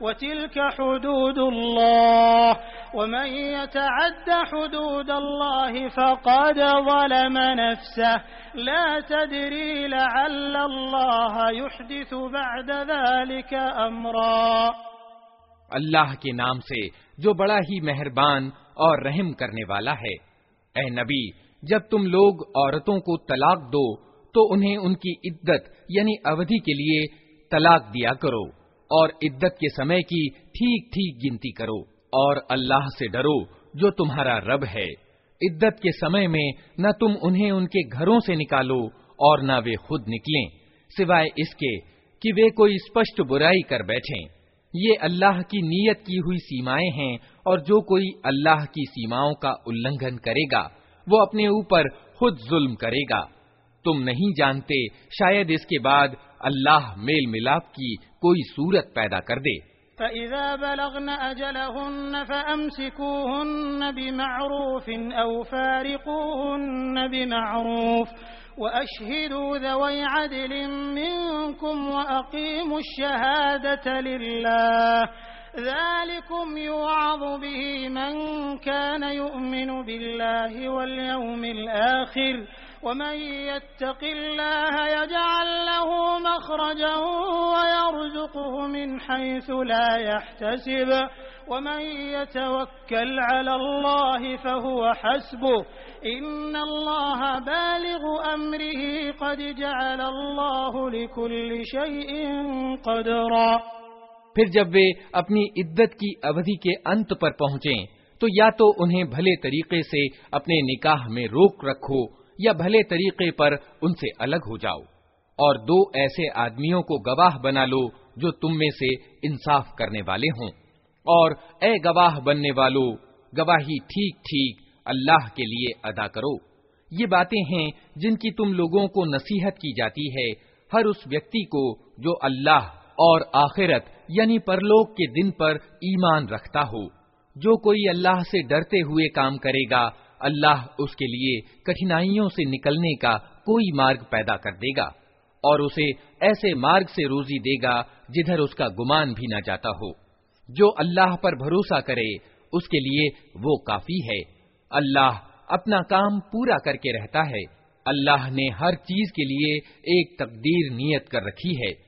وتلك حدود الله ومن يتعد حدود الله فقد ظلم نفسه. لا تدري لعل الله يحدث بعد ذلك أمرا. الله کے نام سے جو بڑا ہی مہربان اور رحم کرنے والا ہے۔ اے نبی جب تم لوگ عورتوں کو طلاق دو تو انہیں ان کی عدت یعنی اودھی کے لیے طلاق دیا کرو۔ और इद्दत के समय की ठीक ठीक गिनती करो और अल्लाह से डरो, जो तुम्हारा रब है। इद्दत के समय में न तुम उन्हें उनके घरों से निकालो और न वे खुद निकलें, सिवाय इसके कि वे कोई स्पष्ट बुराई कर बैठें। ये अल्लाह की नीयत की हुई सीमाएँ हैं और जो कोई अल्लाह की सीमाओं का उल्लंघन करेगा, वो अपने ऊपर खुद जुल्म करेगा। तुम नहीं जानते शायद इसके बाद अल्लाह मेल मिलाप की कोई सूरत पैदा कर दे فإذا بلغن أجلهن فأمسكوهن بمعروف أو فارقوهن بمعروف وأشهدوا ذوي عدل منكم وأقيموا الشهادة لله ذلكم يوعظ به من كان يؤمن بالله واليوم الآخر ومن يتق الله يجعل له مخرجا ويرزقه من حيث لا يحتسب ومن يتوكل على الله فهو حسبه إن الله بالغ أمره قد جعل الله لكل شيء قدرا फिर जब वे अपनी इद्दत की अवधि के अंत पर पहुंचे तो या तो उन्हें भले तरीके से अपने निकाह में रोक रखो या भले तरीके पर उनसे अलग हो जाओ, और दो ऐसे आदमियों को गवाह बना लो जो तुम में से इंसाफ करने वाले हों। और ए गवाह बनने वालों, गवाही ठीक ठीक अल्लाह के लिए अदा करो। ये बातें हैं जिनकी तुम लोगों को नसीहत की जाती है हर उस व्यक्ति को जो अल्लाह और आखिरत यानी परलोक के दिन पर ईमान रखता हो। जो कोई अल्लाह से डरते हुए काम करेगा अल्लाह उसके लिए कठिनाइयों से निकलने का कोई मार्ग पैदा कर देगा और उसे ऐसे मार्ग से रोजी देगा जिधर उसका गुमान भी न जाता हो। जो अल्लाह पर भरोसा करे, उसके लिए वो काफ़ी है। अल्लाह अपना काम पूरा करके रहता है। अल्लाह ने हर चीज़ के लिए एक तकदीर नियत कर रखी है।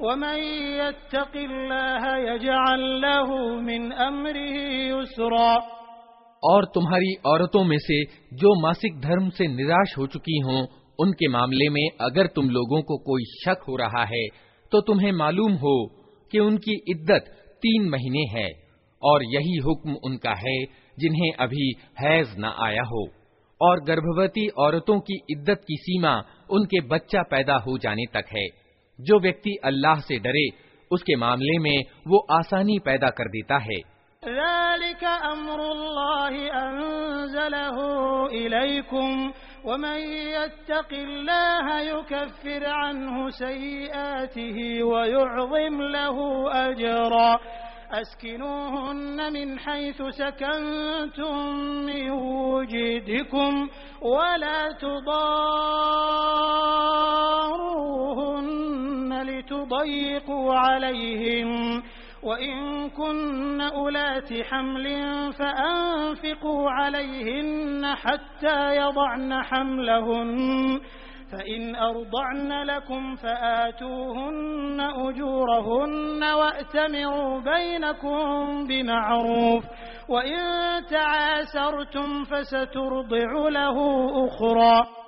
ومن يتق الله يجعل له من أمره يسرا और तुम्हारी औरतों में से जो मासिक धर्म से निराश हो चुकी हों उनके मामले में अगर तुम लोगों को कोई शक हो रहा है तो तुम्हें मालूम हो कि उनकी इद्दत तीन महीने है और यही हुक्म उनका है जिन्हें अभी हैज न आया हो और गर्भवती औरतों की इद्दत की सीमा उनके बच्चा पैदा हो जाने तक है जो व्यक्ति अल्लाह से डरे उसके मामले में वो आसानी पैदा कर देता है ذلك أمر الله أنزله إليكم ومن يتق الله يكفر عنه سيئاته ويعظم له أجرا أسكنوهن من حيث سكنتم من وجدكم ولا تضاروهن لتضيقوا عليهم وإن كن أولات حمل فأنفقوا عليهن حتى يضعن حملهن فإن أرضعن لكم فآتوهن أجورهن وأتمروا بينكم بمعروف وإن تعاسرتم فسترضع له أخرى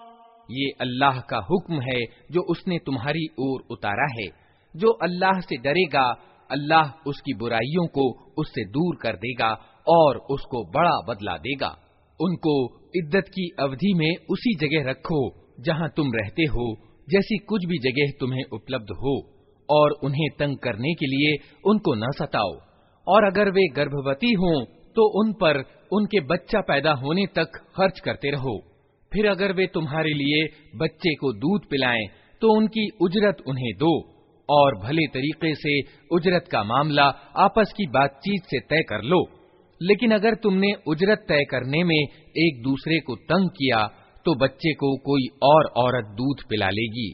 ये अल्लाह का हुक्म है जो उसने तुम्हारी ओर उतारा है जो अल्लाह से डरेगा, अल्लाह उसकी बुराइयों को उससे दूर कर देगा और उसको बड़ा बदला देगा। उनको इद्दत की अवधि में उसी जगह रखो जहाँ तुम रहते हो, जैसी कुछ भी जगह तुम्हें उपलब्ध हो, और उन्हें तंग करने के लिए उनको न सताओ। और अगर वे गर्भवती हों तो उन पर उनके बच्चा पैदा होने तक खर्च करते रहो। फिर अगर वे तुम्हारे लिए बच्चे को दूध पिलाएँ तो उनकी उजरत उन्हें दो। और भले तरीके से उजरत का मामला आपस की बातचीत से तय कर लो। लेकिन अगर तुमने उजरत तय करने में एक दूसरे को तंग किया तो बच्चे को कोई और औरत दूध पिला लेगी।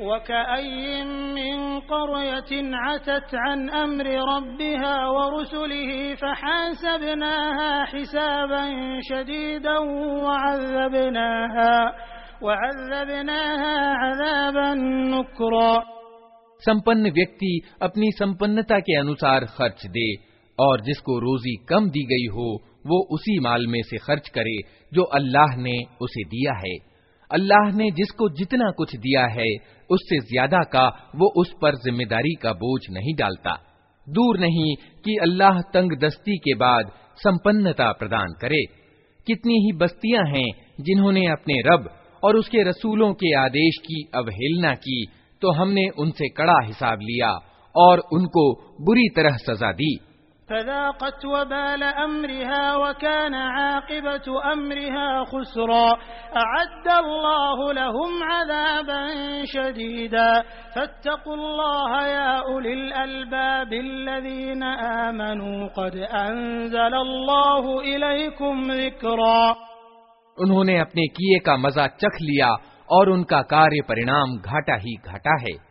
وكأي من قرية عتت عن أمر ربها ورسله فحاسبناها حسابا شديدا وعذبناها وعذبناها عذابا نكرا संपन्न व्यक्ति अपनी संपन्नता के अनुसार खर्च दे और जिसको रोजी कम दी गई हो वो उसी माल में से खर्च करे जो अल्लाह ने उसे दिया है अल्लाह ने जिसको जितना कुछ दिया है, उससे ज़्यादा का वो उस पर ज़िम्मेदारी का बोझ नहीं डालता। दूर नहीं कि अल्लाह तंग दस्ती के बाद संपन्नता प्रदान करे। कितनी ही बस्तियाँ हैं जिन्होंने अपने रब और उसके रसूलों के आदेश की अवहेलना की तो हमने उनसे कड़ा हिसाब लिया और उनको बुरी तरह सजा दी। فذاقت وبال أمرها وكان عاقبة أمرها خسرا أعد الله لهم عذابا شديدا فاتقوا الله يا أولي الألباب الذين آمنوا قد أنزل الله إليكم ذكرا उन्होंने अपने किए का मजा चख लिया और उनका कार्य परिणाम घाटा ही घाटा है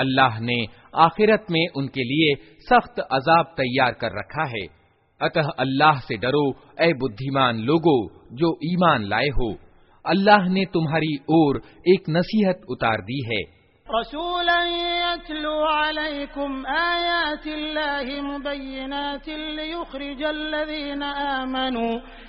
अल्लाह ने आखिरत में उनके लिए सख्त अजाब तैयार कर रखा है। अतः अल्लाह से डरो ए बुद्धिमान लोगो, जो ईमान लाए हो। अल्लाह ने तुम्हारी ओर एक नसीहत उतार दी है।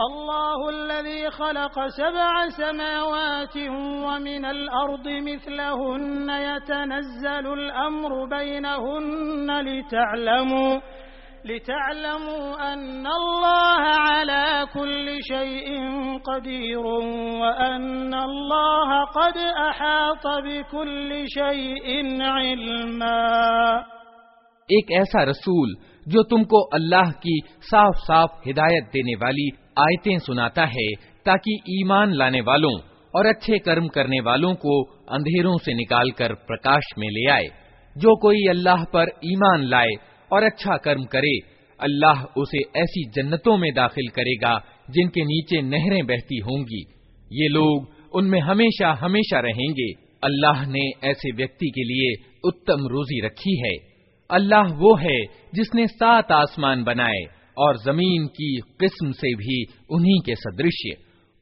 الله الذي خلق سبع سماوات ومن الأرض مثلهن يتنزل الأمر بينهن لتعلموا لتعلموا أن الله على كل شيء قدير وأن الله قد أحاط بكل شيء علما. ایک ایسا رسول جو تم کو اللہ کی صاف صاف ہدایت دینے والی आयतें सुनाता है ताकि ईमान लाने वालों और अच्छे कर्म करने वालों को अंधेरों से निकालकर प्रकाश में ले आए। जो कोई अल्लाह पर ईमान लाए और अच्छा कर्म करे, अल्लाह उसे ऐसी जन्नतों में दाखिल करेगा जिनके नीचे नहरें बहती होंगी। ये लोग उनमें हमेशा हमेशा रहेंगे। अल्लाह ने ऐसे व्यक्ति के लिए उत्तम रोजी रखी है। अल्लाह वो है जिसने सात आसमान बनाए। और ज़मीन की किस्म से भी उन्हीं के सदृश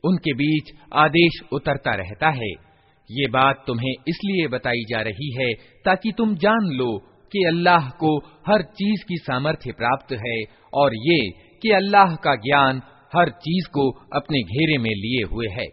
उनके बीच आदेश उतरता रहता है। ये बात तुम्हें इसलिए बताई जा रही है ताकि तुम जान लो कि अल्लाह को हर चीज़ की सामर्थ्य प्राप्त है और ये कि अल्लाह का ज्ञान हर चीज़ को अपने घेरे में लिए हुए है।